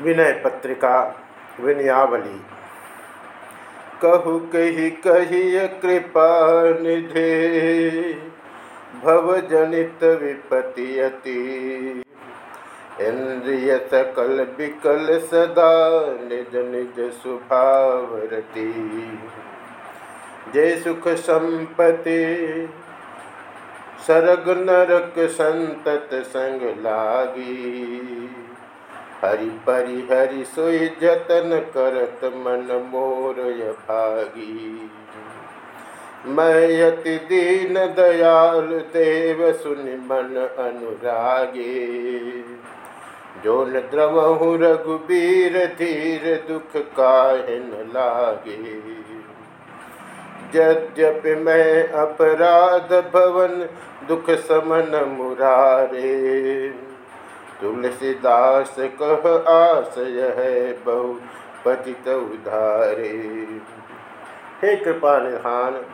विनय पत्रिका, विनयावली। कहु कही कही कृपा निधे भव जनित विपतियति इंद्रिय सकल विकल सदा, निज निज स्वभावरती जय सुख संपत्ति, सरग नरक संतत संग लागी। हरि परि हरि सोई जतन करत मन मोर भागी मैं अति दीन दयाल देव सुन मन अनुरागे। जो न द्रवहु रघुबीर धीर दुख काहिन लागे। यद्यपि मैं अपराध भवन दुख समन मुरारे। तुलसीदास कह आशय है बहु पतित उधारे। हे कृपा निधान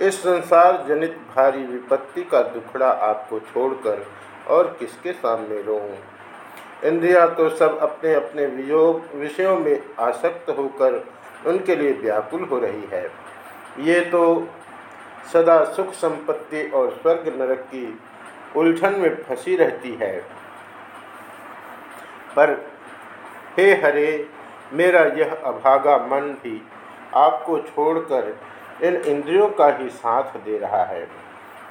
इस संसार जनित भारी विपत्ति का दुखड़ा आपको छोड़कर और किसके सामने रोऊं? इंद्रिया तो सब अपने अपने वियोग, विषयों में आसक्त होकर उनके लिए व्याकुल हो रही है। ये तो सदा सुख संपत्ति और स्वर्ग नरक की उलझन में फंसी रहती है। पर। हे हरे, मेरा यह अभागा मन भी आपको छोड़कर इन इंद्रियों का ही साथ दे रहा है।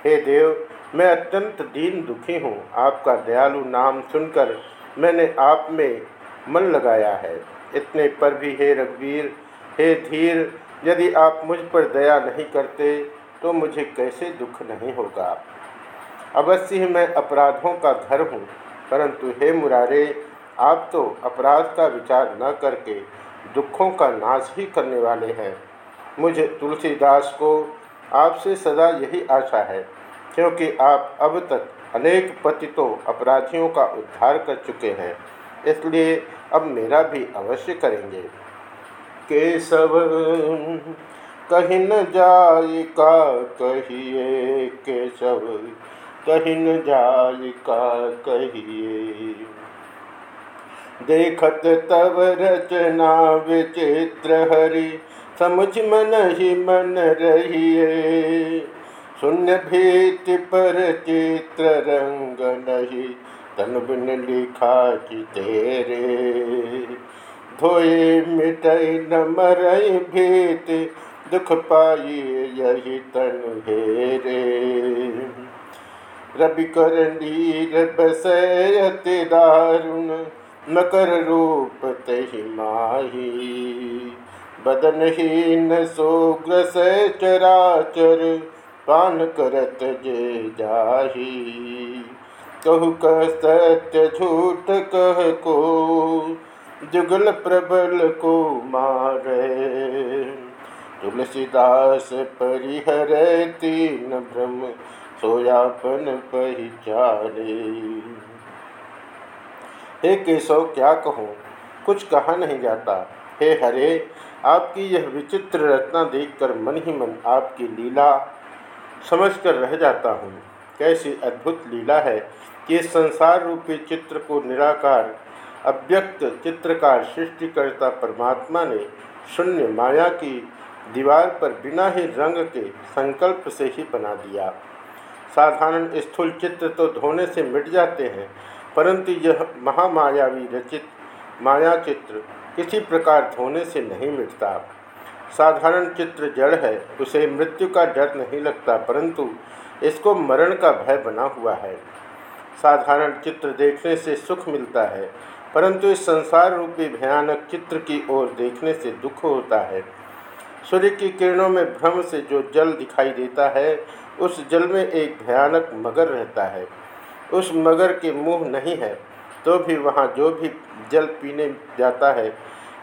हे देव, मैं अत्यंत दीन दुखी हूँ। आपका दयालु नाम सुनकर मैंने आप में मन लगाया है। इतने पर भी हे रघुवीर, हे धीर, यदि आप मुझ पर दया नहीं करते तो मुझे कैसे दुख नहीं होगा? अवश्य ही मैं अपराधों का घर हूँ, परंतु हे मुरारे आप तो अपराध का विचार न करके दुखों का नाश ही करने वाले हैं। मुझे तुलसीदास को आपसे सदा यही आशा है, क्योंकि आप अब तक अनेक पतितों अपराधियों का उद्धार कर चुके हैं, इसलिए अब मेरा भी अवश्य करेंगे। केशव, कहीं न जाय का कहिए केशव, कहीं न जाय का कहिए। देखत तब रचना विचित्र हरि, समुझ मन ही मन रहिए शून्य भीति पर चित्र रंग नहीं, तन बिन लिखा कि तेरे। धोए मिटई न मरई भीति, दुख पाई यही तन हेरे रवि कर नीर बसयति दारुण मकर रूप तहि माही। बदनहीन सोग्रस चराचर पान करत जे जाही। कहु कह सत्य झूठ कह को, जुगल प्रबल को मारे। तुलसीदास परिहर तीन ब्रह्म सोयापन पहचारे हे केशव, क्या कहूँ? कुछ कहा नहीं जाता। हे हरे, आपकी यह विचित्र रचना देखकर मन ही मन आपकी लीला समझकर रह जाता हूँ। कैसी अद्भुत लीला है कि संसार रूपी चित्र को निराकार, अव्यक्त चित्रकार सृष्टिकर्ता परमात्मा ने शून्य माया की दीवार पर बिना ही रंग के संकल्प से ही बना दिया। साधारण स्थूल चित्र तो धोने से मिट जाते हैं परंतु यह महामायावी रचित माया चित्र किसी प्रकार धोने से नहीं मिटता। साधारण चित्र जड़ है, उसे मृत्यु का डर नहीं लगता, परंतु इसको मरण का भय बना हुआ है। साधारण चित्र देखने से सुख मिलता है, परंतु इस संसार रूपी भयानक चित्र की ओर देखने से दुख होता है। सूर्य की किरणों में भ्रम से जो जल दिखाई देता है, उस जल में एक भयानक मगर रहता है। उस मगर के मुँह नहीं है तो भी वहाँ जो भी जल पीने जाता है,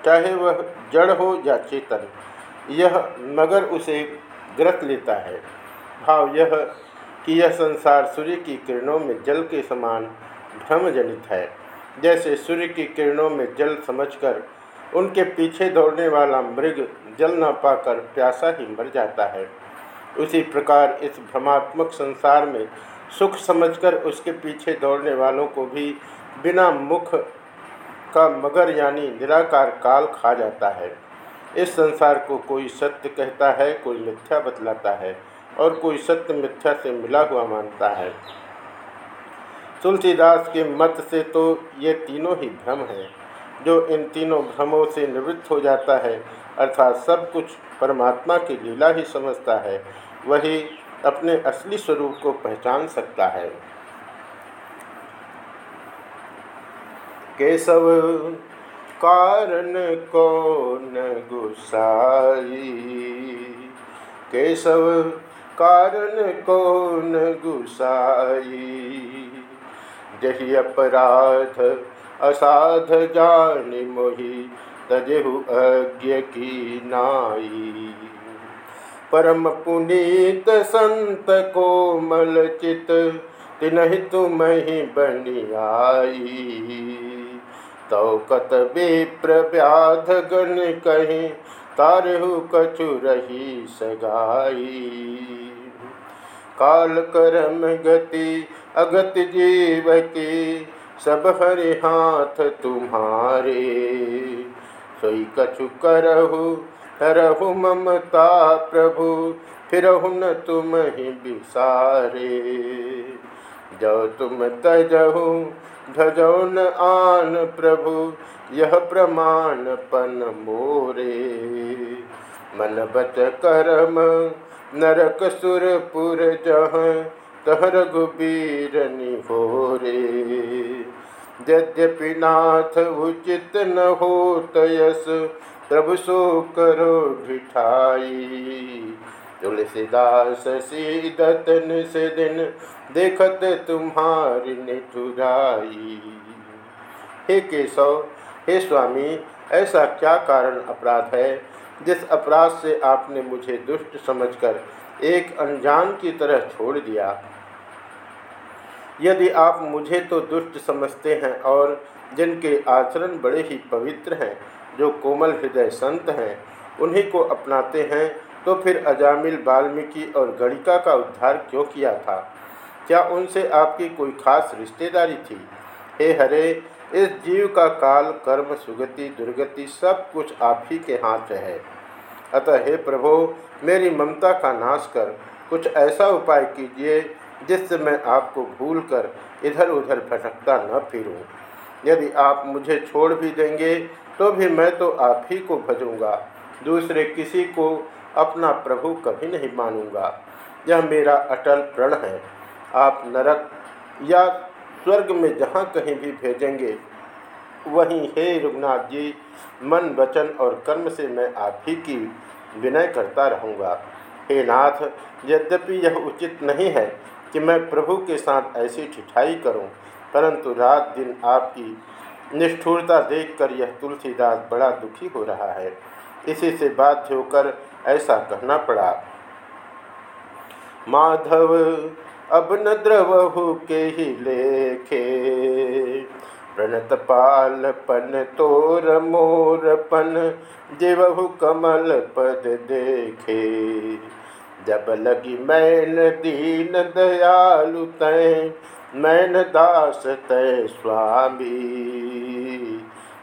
चाहे वह जड़ हो या चेतन, यह मगर उसे ग्रत लेता है। भाव यह कि यह संसार सूर्य की किरणों में जल के समान भ्रमजनित है। जैसे सूर्य की किरणों में जल समझकर उनके पीछे दौड़ने वाला मृग जल न पाकर प्यासा ही मर जाता है। उसी प्रकार इस भ्रमात्मक संसार में सुख समझकर उसके पीछे दौड़ने वालों को भी बिना मुख का मगर यानी निराकार काल खा जाता है। इस संसार को कोई सत्य कहता है, कोई मिथ्या बतलाता है और कोई सत्य मिथ्या से मिला हुआ मानता है। तुलसीदास के मत से तो ये तीनों ही भ्रम हैं, जो इन तीनों भ्रमों से निवृत्त हो जाता है, अर्थात सब कुछ परमात्मा की लीला ही समझता है। वही अपने असली स्वरूप को पहचान सकता है। केशव, कारण कौन गुसाई केशव, कारण कौन गुसाई जही अपराध, असाध जान मोही, तजहु अज्ञ की नाई। परम पुनीत संत कोमल चित तिनहि तुम ही बनी आई। तौ विप्र व्याध गण कहीं, तारहु कछु रही सगाई। काल करम गति, अगत जीव की, सब हरि हाथ तुम्हारे। सोई कछु करहु हरहु ममता प्रभु, फिरहु न तुम ही बिसारे। जो तुम तजहु भजौन आन प्रभु, यह प्रमाण पन मोरे। मन बच करम, नरक सुरपुर जह तह रघुबीर निहोरे। यद्यपि नाथ उचित न हो तयस प्रभु सो करो भिठाई तुलसीदास सीदतन से दिन देखत तुम्हारी निठुराई। हे केशव, हे स्वामी, ऐसा क्या कारण अपराध है जिस अपराध से आपने मुझे दुष्ट समझकर एक अनजान की तरह छोड़ दिया? यदि आप मुझे तो दुष्ट समझते हैं और जिनके आचरण बड़े ही पवित्र हैं जो कोमल हृदय संत हैं, उन्हीं को अपनाते हैं। तो फिर अजामिल वाल्मीकि और गणिका का उद्धार क्यों किया था? क्या उनसे आपकी कोई खास रिश्तेदारी थी? हे हरे, इस जीव का काल, कर्म, सुगति, दुर्गति सब कुछ आप ही के हाथ है। अतः हे प्रभो, मेरी ममता का नाश कर, कुछ ऐसा उपाय कीजिए जिससे मैं आपको भूल कर इधर उधर भटकता न फिरूं। यदि आप मुझे छोड़ भी देंगे तो भी मैं तो आप ही को भजूँगा। दूसरे किसी को अपना प्रभु कभी नहीं मानूँगा। यह मेरा अटल प्रण है। आप नरक या स्वर्ग में जहाँ कहीं भी भेजेंगे वहीं हे रघुनाथ जी मन वचन और कर्म से मैं आप ही की विनय करता रहूँगा। हे नाथ यद्यपि यह उचित नहीं है कि मैं प्रभु के साथ ऐसी ठिठाई करूँ, परंतु रात दिन आपकी निष्ठुरता देखकर यह तुलसीदास बड़ा दुखी हो रहा है। इसी से बाध्य होकर ऐसा कहना पड़ा। माधव, अब न द्रवहु के ही लेखे। प्रणत पाल पन तोर मोर पन जीवहु कमल पद देखे। जब लगी मैन दीन दयालु तय मैन दास तय स्वामी,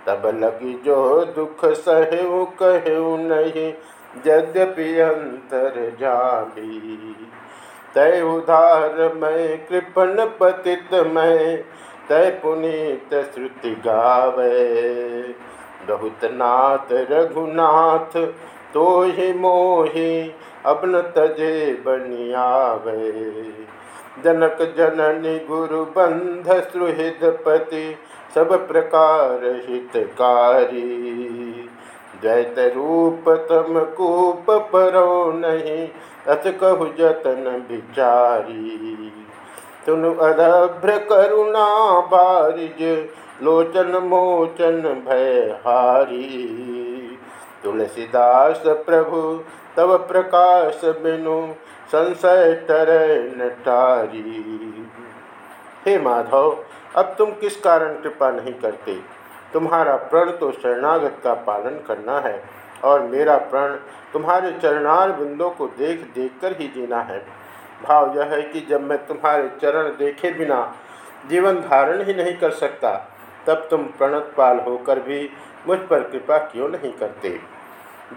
तब लगी जो दुख सहु कहु नहीं, यद्यपि अंतर जामी। तय उधार मैं, कृपण पतित मैं तय पुनीत श्रुति गावे। बहुत नाथ रघुनाथ तो ही मोही अब न तजे बनियावे। जनक जननी गुरु बंध सुहृद पति, सब प्रकार हितकारी। जैत रूप तम कूप परो नहीं, अथ कहु जतन बिचारी तुन अदभ्र करुणा बारिज, लोचन मोचन भय हारी। तुलसीदास प्रभु, तव प्रकाश बिनु, संशय टर नटारी। हे माधव, अब तुम किस कारण कृपा नहीं करते? तुम्हारा प्रण तो शरणागत का पालन करना है, और मेरा प्रण तुम्हारे चरणार बिंदों को देख देख कर ही जीना है। भाव यह है कि जब मैं तुम्हारे चरण देखे बिना जीवन धारण ही नहीं कर सकता तब तुम प्रणतपाल होकर भी मुझ पर कृपा क्यों नहीं करते?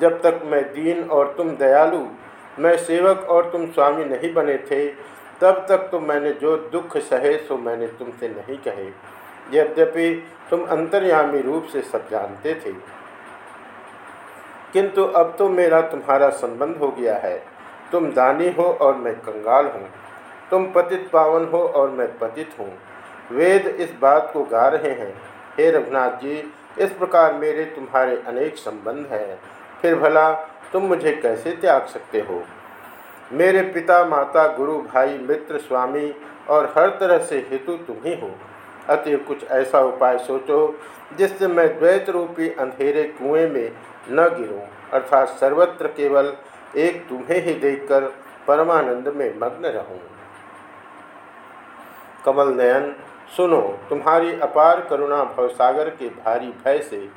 जब तक मैं दीन और तुम दयालु, मैं सेवक और तुम स्वामी नहीं बने थे, तब तक तो मैंने जो दुख सहे सो मैंने तुमसे नहीं कहे। यद्यपि तुम अंतर्यामी रूप से सब जानते थे। किंतु अब तो मेरा तुम्हारा संबंध हो गया है। तुम दानी हो और मैं कंगाल हूँ। तुम पतित पावन हो और मैं पतित हूँ। वेद इस बात को गा रहे हैं। हे रघुनाथ जी, इस प्रकार मेरे तुम्हारे अनेक संबंध हैं। फिर भला, तुम मुझे कैसे त्याग सकते हो? मेरे पिता, माता, गुरु, भाई, मित्र, स्वामी और हर तरह से हेतु तुम ही हो। अतः कुछ ऐसा उपाय सोचो, जिससे मैं द्वैत रूपी अंधेरे कुएँ में न गिरूं, अर्थात सर्वत्र केवल एक तुम्हें ही देखकर परमानंद में मग्न रहूँ। कमल नयन सुनो, तुम्हारी अपार करुणा भवसागर के भारी भय से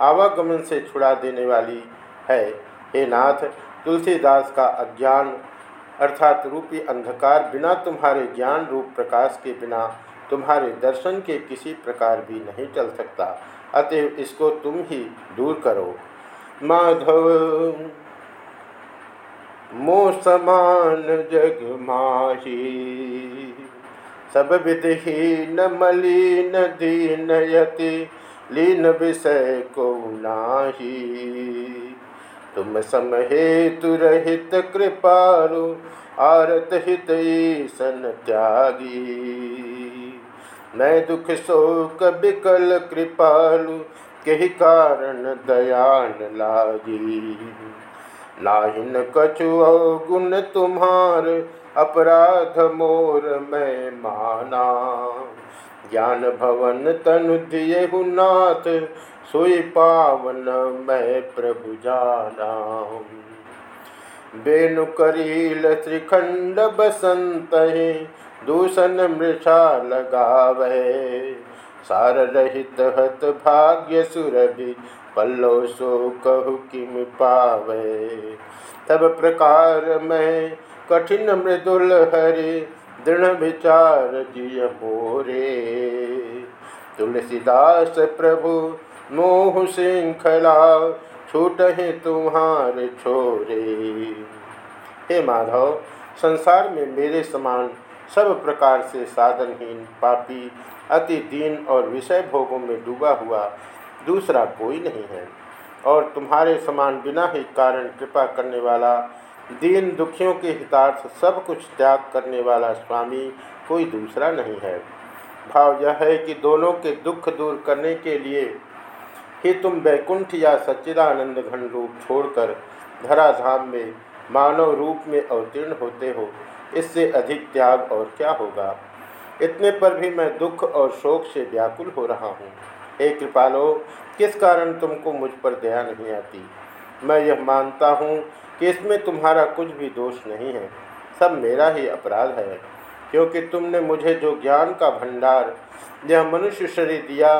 आवागमन से छुड़ा देने वाली है। हे नाथ, तुलसीदास का अज्ञान अर्थात रूपी अंधकार बिना तुम्हारे ज्ञान रूप प्रकाश के बिना तुम्हारे दर्शन के किसी प्रकार भी नहीं चल सकता। अतएव इसको तुम ही दूर करो। माधव मो समान जग माही। सब विधि न मलिन दीन यति, लीन विषय को नाही। तुम समहेतु रहित कृपालु, आरत हित सन त्यागी। मैं दुख शोक बिकल कृपालु के कारण दयान लागी। लाहिन कछु गुण तुम्हार, अपराध मोर मैं माना। ज्ञान भवन तनु दिए नाथ, सोई पावन मैं प्रभु जाना। बेनु करील श्रीखंड बसंत दूषण मृषा लगावे। सार रहित हत भाग्य सुरभि पल्लो सो कहु किम पावे। तब प्रकार में कठिन मृदुल हरि, दृढ़ विचार जिय मोरे। तुलसीदास प्रभु, मोह श्रृंखला, छूट ही तुम्हारे छोरे। हे माधव, संसार में मेरे समान सब प्रकार से साधनहीन पापी, अति दीन और विषय भोगों में डूबा हुआ दूसरा कोई नहीं है। और तुम्हारे समान बिना ही कारण कृपा करने वाला, दीन दुखियों के हितार्थ सब कुछ त्याग करने वाला स्वामी कोई दूसरा नहीं है। भाव यह है कि दोनों के दुख दूर करने के लिए ही तुम वैकुंठ या सच्चिदानंद घन रूप छोड़कर धराधाम में मानव रूप में अवतीर्ण होते हो। इससे अधिक त्याग और क्या होगा? इतने पर भी मैं दुख और शोक से व्याकुल हो रहा हूँ। हे कृपालो किस कारण तुमको मुझ पर दया नहीं आती? मैं यह मानता हूँ कि इसमें तुम्हारा कुछ भी दोष नहीं है। सब मेरा ही अपराध है, क्योंकि तुमने मुझे जो ज्ञान का भंडार, यह मनुष्य शरीर दिया,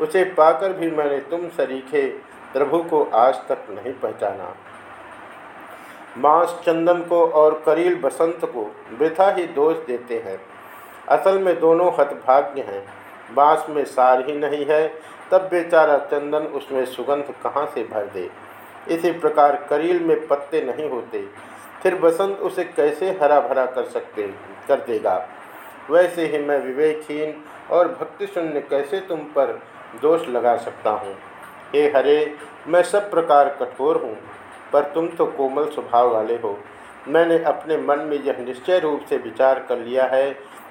उसे पाकर भी मैंने तुम सरीखे प्रभु को आज तक नहीं पहचाना। मांस चंदन को और करील बसंत को वृथा ही दोष देते हैं। असल में दोनों हतभाग्य हैं। बाँस में सार ही नहीं है, तब बेचारा चंदन उसमें सुगंध कहाँ से भर दे? इसी प्रकार करील में पत्ते नहीं होते, फिर बसंत उसे कैसे हरा भरा कर सकते, कर देगा? वैसे ही मैं विवेकहीन और भक्ति शून्य कैसे तुम पर दोष लगा सकता हूँ? हे हरे, मैं सब प्रकार कठोर हूँ, पर तुम तो कोमल स्वभाव वाले हो। मैंने अपने मन में यह निश्चय रूप से विचार कर लिया है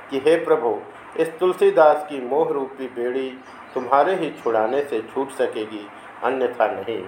कि हे प्रभु इस तुलसीदास की मोह रूपी बेड़ी तुम्हारे ही छुड़ाने से छूट सकेगी अन्यथा नहीं।